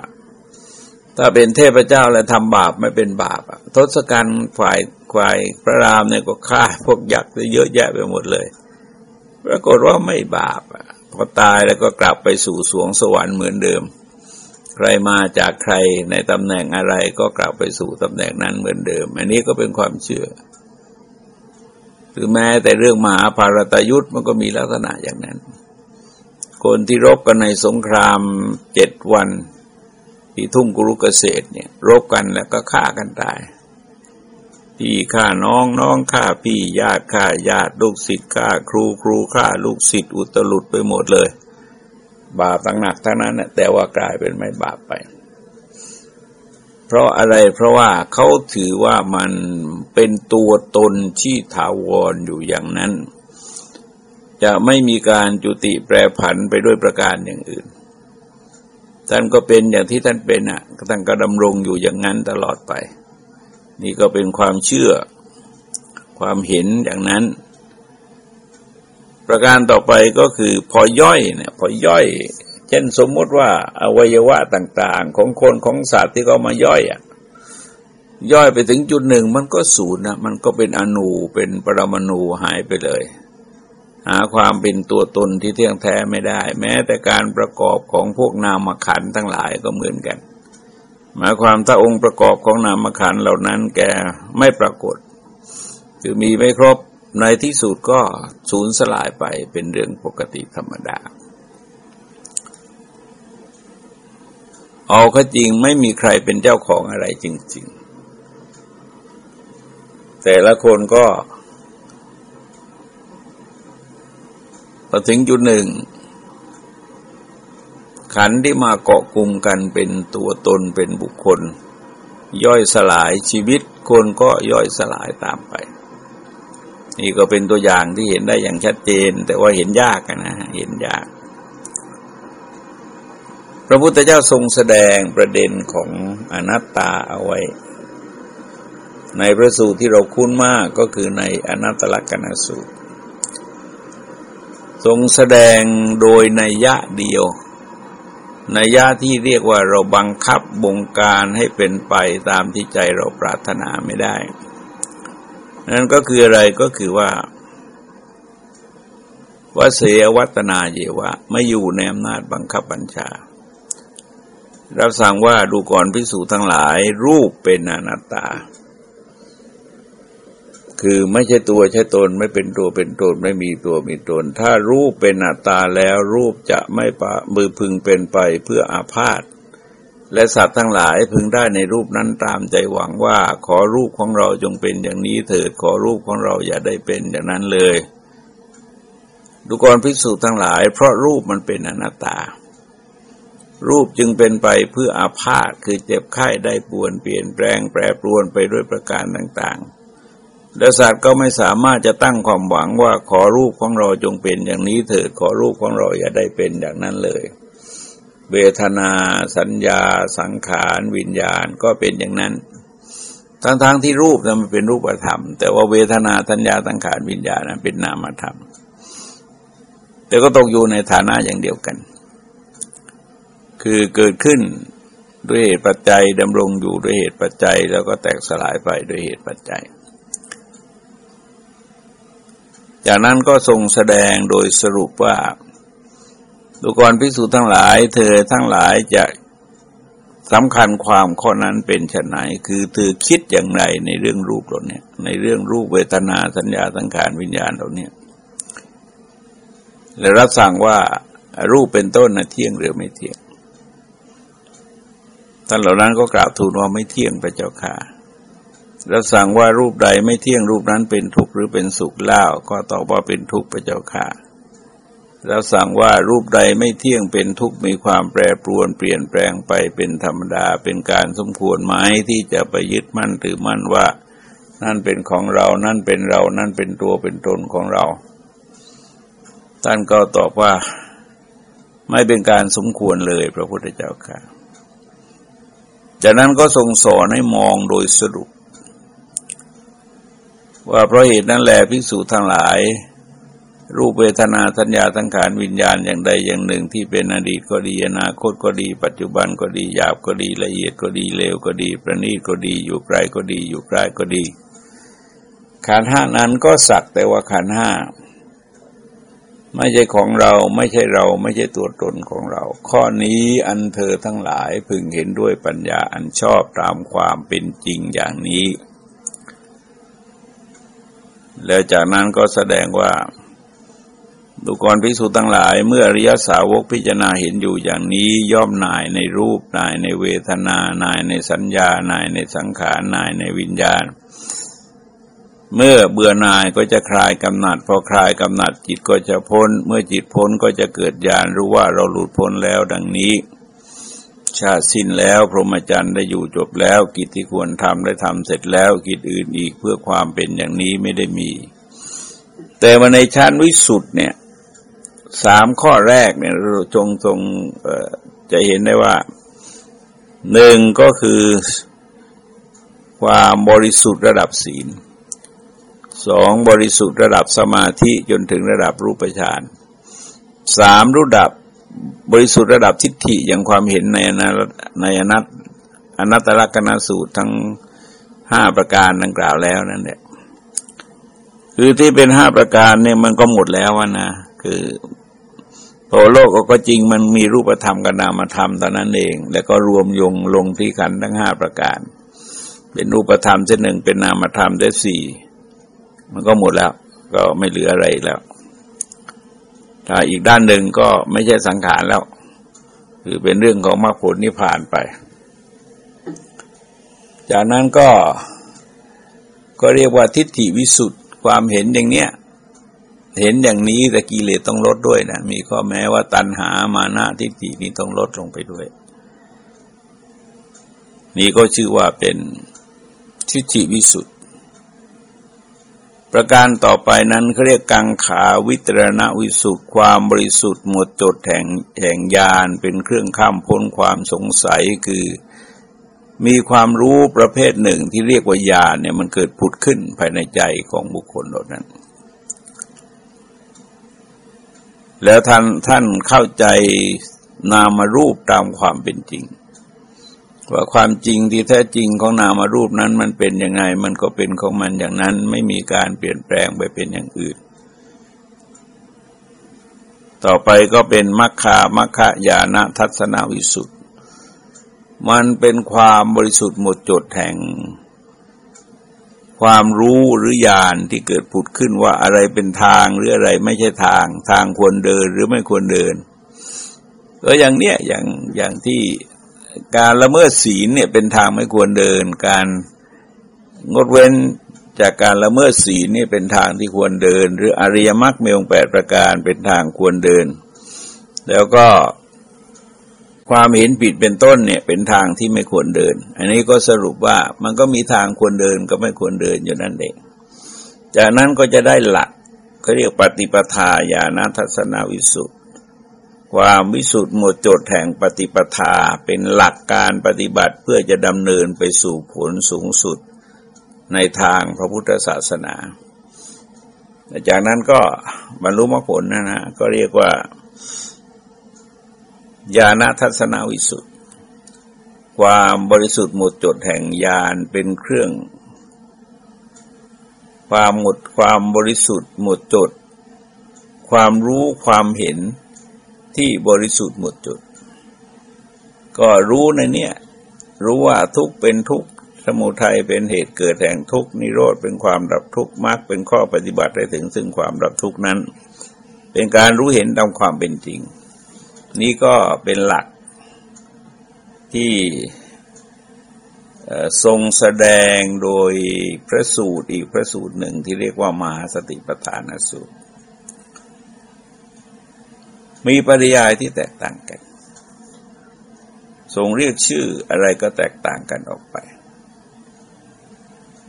[SPEAKER 1] ถ้าเป็นเทพเจ้าแล้วทำบาปไม่เป็นบาปทศกัณฐ์ฝ่ายฝ่ายพระรามเนี่ยก็ฆ่าพวกยักษ์เยอะแยะไปหมดเลย ปรากฏว่าไม่บาปอะ พอตายแล้วก็กลับไปสู่สวงสวรรค์เหมือนเดิม ใครมาจากใครในตำแหน่งอะไรก็กลับไปสู่ตำแหน่งนั้นเหมือนเดิม อันนี้ก็เป็นความเชื่อหรือแม้แต่เรื่องมหาภารตยุทธ์มันก็มีลักษณะอย่างนั้น คนที่รบกันในสงครามเจ็ดวัน ที่ทุ่งกุรุกเกษตรเนี่ยรบกันแล้วก็ฆ่ากันตาย พี่ฆ่าน้องน้องฆ่าพี่ญาติฆ่าญาติลูกศิษย์ฆ่าครูครูฆ่าลูกศิษย์อุตลุดไปหมดเลย บาปตั้งหนักทั้งนั้นแต่ว่ากลายเป็นไม่บาปไป เพราะอะไรเพราะว่าเขาถือว่ามันเป็นตัวตนที่ถาวรอยู่อย่างนั้น จะไม่มีการจุติแปรผันไปด้วยประการอย่างอื่นท่านก็เป็นอย่างที่ท่านเป็นอะท่านก็ดำรงอยู่อย่างนั้นตลอดไป นี่ก็เป็นความเชื่อความเห็นอย่างนั้น ประการต่อไปก็คือพอย่อยเนี่ยพอย่อย เช่นสมมติว่าอวัยวะต่างๆ ของคนของสัตว์ที่เขามาย่อยอะย่อยไปถึงจุดหนึ่งมันก็สูญนะมันก็เป็นอนูเป็นปรมาณูหายไปเลย หาความเป็นตัวตนที่เที่ยงแท้ไม่ได้ แม้แต่การประกอบของพวกนามขันทั้งหลายก็เหมือนกัน หมายความถ้าองค์ประกอบของนามขันเหล่านั้นแกไม่ปรากฏ คือมีไม่ครบในที่สุดก็สูญสลายไปเป็นเรื่องปกติธรรมดา เอาก็จริงไม่มีใครเป็นเจ้าของอะไรจริง ๆ แต่ละคนก็พอถึงจุดหนึ่ง ขันที่มาเกาะกลุ่มกันเป็นตัวตนเป็นบุคคล ย่อยสลายชีวิตคนก็ย่อยสลายตามไป นี่ก็เป็นตัวอย่างที่เห็นได้อย่างชัดเจน แต่ว่าเห็นยากนะเห็นยาก พระพุทธเจ้าทรงแสดงประเด็นของอนัตตาเอาไว้ ในพระสูตรที่เราคุ้นมากก็คือในอนัตตลกนสูตร ทรงแสดงโดยในยะเดียว นัยยะที่เรียกว่าเราบังคับบงการให้เป็นไปตามที่ใจเราปรารถนาไม่ได้ นั่นก็คืออะไรก็คือว่าวเสวัตนาเยวะไม่อยู่ในอำนาจบังคับบัญชา รับสั่งว่าดูก่อนพิสูจทั้งหลายรูปเป็นอนัตตา คือไม่ใช่ตัวใช่ตน ไม่เป็นตัวเป็นตนไม่มีตัวมีตน ถ้ารูปเป็นอัตตาแล้วรูปจะไม่ปะมือพึงเป็นไปเพื่ออาพาธและสัตว์ทั้งหลายพึงได้ในรูปนั้นตามใจหวังว่า ขอรูปของเราจงเป็นอย่างนี้เถิดขอรูปของเราอย่าได้เป็นอย่างนั้นเลย ดูกรภิกษุทั้งหลาย เพราะรูปมันเป็นอนัตตา รูปจึงเป็นไปเพื่ออาพาธคือเจ็บไข้ได้ป่วนเปลี่ยนแปลงแปรปรวนไปด้วยประการต่างๆ และสัตว์ก็ไม่สามารถจะตั้งความหวังว่าขอรูปของเราจงเป็นอย่างนี้เถิดขอรูปของเราอย่าได้เป็นอย่างนั้นเลย เวทนาสัญญา สังขาร วิญญาณก็เป็นอย่างนั้น ทั้งๆทที่รูปนั้นมันเป็นรูปธรรม แต่ว่าเวทนาสัญญาสังขารวิญญาณนั้นเป็นนามธรรม แต่ก็ตกอยู่ในฐานะอย่างเดียวกัน คือเกิดขึ้นด้วยเหตุปัจจัยดำรงอยู่ด้วยเหตุปัจจัย แล้วก็แตกสลายไปด้วยเหตุปัจจัย จากนั้นก็ทรงแสดงโดยสรุปว่าดูกรพิสูจน์ทั้งหลาย เธอทั้งหลายจะสำคัญความข้อนั้นเป็นชนไหน คือเธอคิดอย่างไรในเรื่องรูปเราเนี่ย ในเรื่องรูปเวทนาสัญญาสังขารวิญญาณเราเนี่ยและรับสั่งว่ารูปเป็นต้นนะเที่ยงหรือไม่เที่ยงท่านเหล่านั้นก็กล่าวทูลว่าไม่เที่ยงพระเจ้าค่ะ แล้วสั่งว่ารูปใดไม่เที่ยงรูปนั้นเป็นทุกข์หรือเป็นสุขเล่าก็ตอบว่าเป็นทุกข์พระเจ้าค่ะแล้วสั่งว่ารูปใดไม่เที่ยงเป็นทุกข์มีความแปรปรวนเปลี่ยนแปลงไปเป็นธรรมดาเป็นการสมควรไหมที่จะไปยึดมั่นถือมั่นว่า นั่นเป็นของเรา นั่นเป็นเรา นั่นเป็นตัวเป็นตนของเรา ท่านก็ตอบว่าไม่เป็นการสมควรเลยพระพุทธเจ้าค่ะ จากนั้นก็ทรงสอนให้มองโดยสรุป ว่าเพราะเหตุนั้นแหละภิกษุทั้งหลาย รูปเวทนาสัญญาสังขารวิญญาณอย่างใดอย่างหนึ่งที่เป็นอดีตก็ดีอนาคตก็ดี ปัจจุบันก็ดีหยาบก็ดีละเอียดก็ดีเลวก็ดี ประณีตก็ดีอยู่ไกลก็ดีอยู่ใกล้ก็ดีขันห้านั้นก็สักแต่ว่าขันห้าไม่ใช่ของเราไม่ใช่เราไม่ใช่ตัวตนของเรา ข้อนี้อันเธอทั้งหลายพึงเห็นด้วยปัญญาอันชอบตามความเป็นจริงอย่างนี้ แล้วจากนั้นก็แสดงว่าดูกรพิสูจน์ทั้งหลาย เมื่อริยสาวกพิจารณาเห็นอยู่อย่างนี้ย่อมนายในรูปนายในเวทนานายในสัญญานายในสังขารนายในวิญญาณ เมื่อเบื่อนายก็จะคลายกำหนัด พอคลายกำหนัดจิตก็จะพ้น เมื่อจิตพ้นก็จะเกิดญาณรู้ว่าเราหลุดพ้นแล้วดังนี้ ชาติสิ้นแล้ว พรหมจรรย์ได้อยู่จบแล้ว กิจที่ควรทำได้ทำเสร็จแล้ว กิจอื่นอีกเพื่อความเป็นอย่างนี้ไม่ได้มี แต่มาในชั้นวิสุทธ์เนี่ยสามข้อแรกเนี่ยเราจงทรงจะเห็นได้ว่าหนึ่งก็คือความบริสุทธิ์ระดับศีลสองบริสุทธิ์ระดับสมาธิจนถึงระดับรูปฌานสามระดับ บริสุทธิ์ระดับทิฏฐิอย่างความเห็นในในอนัตอนัตตลกนาสูตรทั้งห้าประการดังกล่าวแล้วนั่นแหละคือที่เป็นห้าประการเนี่ยมันก็หมดแล้วนะ คือพอโลกก็จริงมันมีรูปธรรมกับนามธรรมตอนนั้นเอง แล้วก็รวมยงลงที่ขันทั้งห้าประการ เป็นรูปธรรมเช่นหนึ่งเป็นนามธรรมได้สี่มันก็หมดแล้ว ก็ไม่เหลืออะไรแล้ว ถ้าอีกด้านหนึ่งก็ไม่ใช่สังขารแล้ว คือเป็นเรื่องของมรรคผลนิพพานไป จากนั้นก็ก็เรียกว่าทิฏฐิวิสุทธ์ความเห็นอย่างเนี้ยเห็นอย่างนี้แต่กิเลสต้องลดด้วยนะมีข้อแม้ว่าตัณหามานะทิฏฐินี้ต้องลดลงไปด้วย นี่ก็ชื่อว่าเป็นทิฏฐิวิสุทธ์ ประการต่อไปนั้นเขาเรียกกังขาวิตรณวิสุทธิความบริสุทธิ์หมดจดแห่งแห่งญาณเป็นเครื่องข้ามพ้นความสงสัยคือ มีความรู้ประเภทหนึ่งที่เรียกว่าญาณเนี่ยมันเกิดผุดขึ้นภายในใจของบุคคลเหล่านั้น แล้วท่านท่านเข้าใจนามรูปตามความเป็นจริง ว่าความจริงที่แท้จริงของนามารูปนั้นมันเป็นยังไง มันก็เป็นของมันอย่างนั้นไม่มีการเปลี่ยนแปลงไปเป็นอย่างอื่น ต่อไปก็เป็นมัคคามัคคายานะทัศนวิสุทธ์มันเป็นความบริสุทธิ์หมดจดแห่ง ความรู้หรือญาณที่เกิดผุดขึ้นว่าอะไรเป็นทางหรืออะไรไม่ใช่ทาง ทางควรเดินหรือไม่ควรเดิน ก็อย่างเนี้ยอย่างอย่างที่ การละเมิดศีลเนี่ยเป็นทางไม่ควรเดิน การงดเว้นจากการละเมิดศีลนี่เป็นทางที่ควรเดิน หรืออริยมรรคมีองแปดประการเป็นทางควรเดิน แล้วก็ความเห็นผิดเป็นต้นเนี่ยเป็นทางที่ไม่ควรเดิน อันนี้ก็สรุปว่ามันก็มีทางควรเดินก็ไม่ควรเดินอยู่นั่นเอง จากนั้นก็จะได้หลักเขาเรียกปฏิปทาญาณทัศนวิสุทธิ ความวิสุทธิ์หมดจดแห่งปฏิปทาเป็นหลักการปฏิบัติเพื่อจะดำเนินไปสู่ผลสูงสุดในทางพระพุทธศาสนาจากนั้นก็บรรลุมรรคผลนะนะก็เรียกว่าญาณทัศนวิสุทธิ์ความบริสุทธิ์หมดจดแห่งญาณเป็นเครื่อง ความหมดความบริสุทธิ์หมดจด ความรู้ความเห็น ที่บริสุทธิ์หมดจุดก็รู้ในเนี้ยรู้ว่าทุกเป็นทุกสมุทัยเป็นเหตุเกิดแห่งทุกนิโรธเป็นความดับทุกมรรคเป็นข้อปฏิบัติให้ถึงซึ่งความดับทุกนั้น เป็นการรู้เห็นตามความเป็นจริง นี่ก็เป็นหลักที่ทรงแสดงโดยพระสูตรอีกพระสูตรหนึ่งที่เรียกว่ามหาสติปัฏฐานสูตร มีปริยายที่แตกต่างกันทรงเรียกชื่ออะไรก็แตกต่างกันออกไป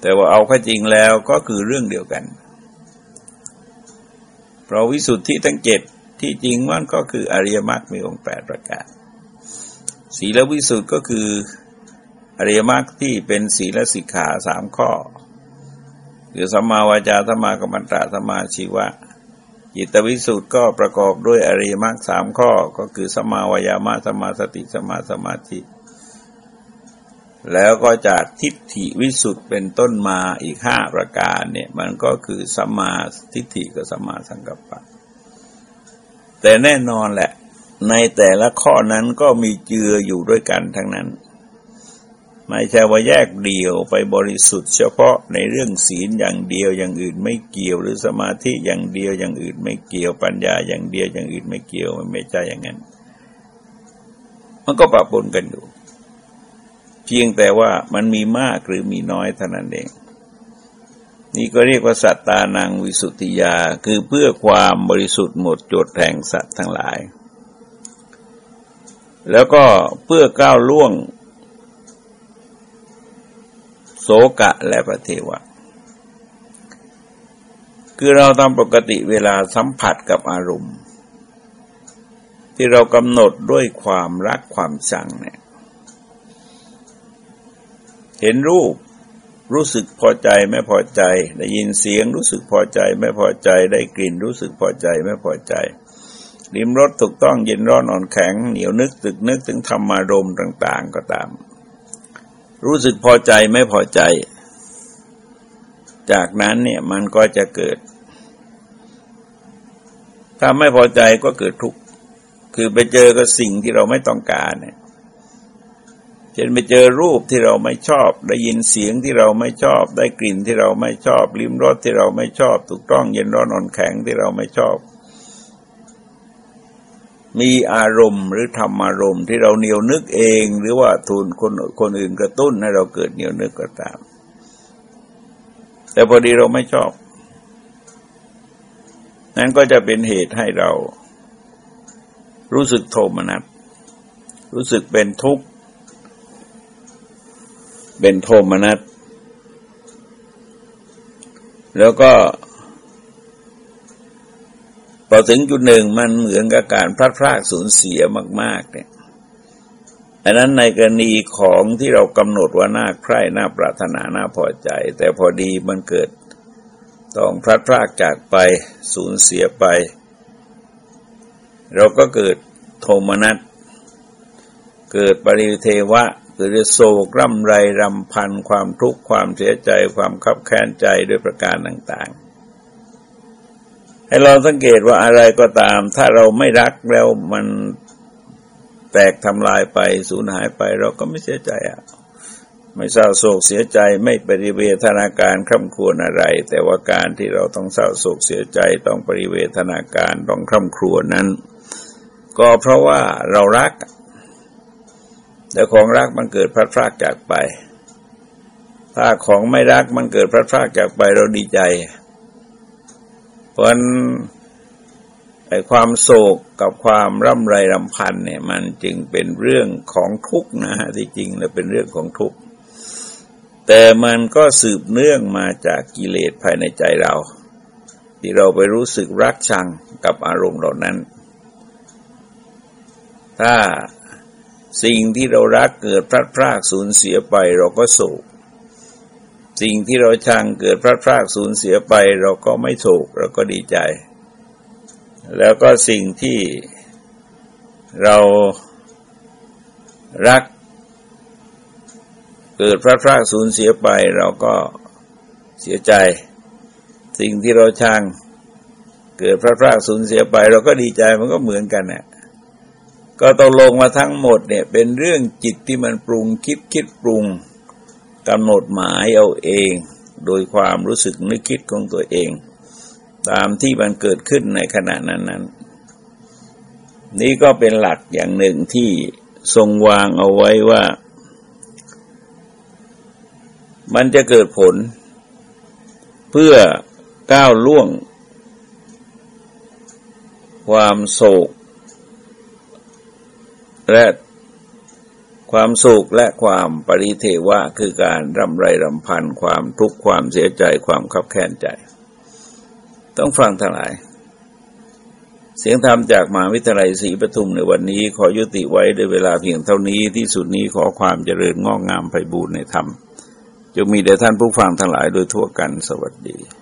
[SPEAKER 1] แต่ว่าเอาข้จริงแล้วก็คือเรื่องเดียวกัน เพราะวิสุทธิทั้งเจ็ดที่จริงมันก็คืออริยมรรคมีองค์แปดประการ ศีลวิสุทธิก็คืออริยมรรคที่เป็นศีลสิกขาสามข้อคือสัมมาวาจาสัมมากัมมันตะสัมมาชีวะ จิตวิสุทธ์ก็ประกอบด้วยอริยมรรคสามข้อก็คือสมาวายามะสมาสติสมาสมาธิ แล้วก็จากทิฏฐิวิสุทธ์เป็นต้นมาอีกห้าประการเนี่ยมันก็คือสมาทิฏฐิกับสมาสังกัปปะ แต่แน่นอนแหละ ในแต่ละข้อนั้นก็มีเจืออยู่ด้วยกันทั้งนั้น ไม่ใช่ว่าแยกเดี่ยวไปบริสุทธิ์เฉพาะในเรื่องศีลอย่างเดียวอย่างอื่นไม่เกี่ยว หรือสมาธิอย่างเดียวอย่างอื่นไม่เกี่ยวปัญญาอย่างเดียวอย่างอื่นไม่เกี่ยวมันไม่ใช่อย่างนั้น มันก็ปะปนกันอยู่ เพียงแต่ว่ามันมีมากหรือมีน้อยเท่านั้นเอง นี่ก็เรียกว่าสัตตานังวิสุทธิยาคือเพื่อความบริสุทธิ์หมดจดแห่งสัตว์ทั้งหลาย แล้วก็เพื่อก้าวล่วง กะและปะเทวะ คือเราตามปกติเวลาสัมผัสกับอารมณ์ ที่เรากำหนดด้วยความรักความชังเนี่ยเห็นรูปรู้สึกพอใจไม่พอใจ ได้ยินเสียงรู้สึกพอใจไม่พอใจ ได้กลิ่นรู้สึกพอใจไม่พอใจริมรสถูกต้องเย็นร้อนอ่อนแข็งเหนียวนึกตึกนึกถึงธรรมารมณ์ต่าง ๆ ก็ตาม รู้สึกพอใจไม่พอใจ จากนั้นเนี่ยมันก็จะเกิด ถ้าไม่พอใจก็เกิดทุกข์คือไปเจอกับสิ่งที่เราไม่ต้องการเนี่ยเช่นไปเจอรูปที่เราไม่ชอบ ได้ยินเสียงที่เราไม่ชอบ ได้กลิ่นที่เราไม่ชอบ ลิ้มรสที่เราไม่ชอบ ถูกต้องเย็นร้อนอ่อนแข็งที่เราไม่ชอบ มีอารมณ์หรือธรรมอารมณ์ที่เราเหนียวนึกเอง หรือว่าทุนคนคนอื่นกระตุ้นให้เราเกิดเหนียวนึกก็ตาม แต่พอดีเราไม่ชอบ นั้นก็จะเป็นเหตุให้เรา รู้สึกโทมนัสรู้สึกเป็นทุกข์ เป็นโทมนัสแล้วก็ พอถึงจุดหนึ่งมันเหมือนกับการพลาดพลาดสูญเสียมาก ๆ เนี่ยอันนั้นในกรณีของที่เรากำหนดว่าน่าใคร่น่าปรารถนาน่าพอใจ แต่พอดีมันเกิดต้องพลาดพลาดจากไปสูญเสียไป เราก็เกิดโทมนัสเกิดปริเทวะเกิดโศกร่ำไรรำพันความทุกข์ความเสียใจความคับแค้นใจด้วยประการต่างๆ ให้เราสังเกตว่าอะไรก็ตาม ถ้าเราไม่รักแล้วมันแตกทำลายไปสูญหายไป เราก็ไม่เสียใจอะไม่เศร้าโศกเสียใจไม่ปริเวทนาการคร่ำครวญอะไร แต่ว่าการที่เราต้องเศร้าโศกเสียใจต้องปริเวทนาการต้องคร่ำครวญนั้น ก็เพราะว่าเรารัก แต่ของรักมันเกิดพลาดพลาดจากไป ถ้าของไม่รักมันเกิดพลาดพลาดจากไปเราดีใจ ราะไอ้ความโศกกับความร่ำไรรำพันเนี่ยมันจึงเป็นเรื่องของทุกข์นะฮะที่จริงแล้วเป็นเรื่องของทุกข์แต่มันก็สืบเนื่องมาจากกิเลสภายในใจเรา ที่เราไปรู้สึกรักชังกับอารมณ์เหล่านั้น ถ้าสิ่งที่เรารักเกิดพลัดพรากสูญเสียไปเราก็โศก สิ่งที่เราชังเกิดพลาดพลาดสูญเสียไป เราก็ไม่ถูกเราก็ดีใจ แล้วก็สิ่งที่เรารัก เกิดพลาดพลาดสูญเสียไป เราก็เสียใจ สิ่งที่เราชังเกิดพลาดพลาดสูญเสียไป เราก็ดีใจมันก็เหมือนกันเนี่ยก็ตกลงมาทั้งหมดเนี่ยเป็นเรื่องจิตที่มันปรุงคิดคิดปรุง กำหนดหมายเอาเอง โดยความรู้สึกนึกคิดของตัวเอง ตามที่มันเกิดขึ้นในขณะนั้นนั้นนี่ก็เป็นหลักอย่างหนึ่งที่ทรงวางเอาไว้ว่า มันจะเกิดผล เพื่อก้าวล่วง ความโศก และ ความสุขและความปริเทวะคือการรำไรรำพันความทุกข์ความเสียใจความขับแค้นใจ ต้องฟังทั้งหลาย เสียงธรรมจากมหาวิทยาลัยศรีปทุมในวันนี้ขอยุติไว้ด้วยเวลาเพียงเท่านี้ที่สุดนี้ขอความเจริญงอกงามไพบูรณ์ในธรรมจะมีแด่ท่านผู้ฟังทั้งหลายโดยทั่วกันสวัสดี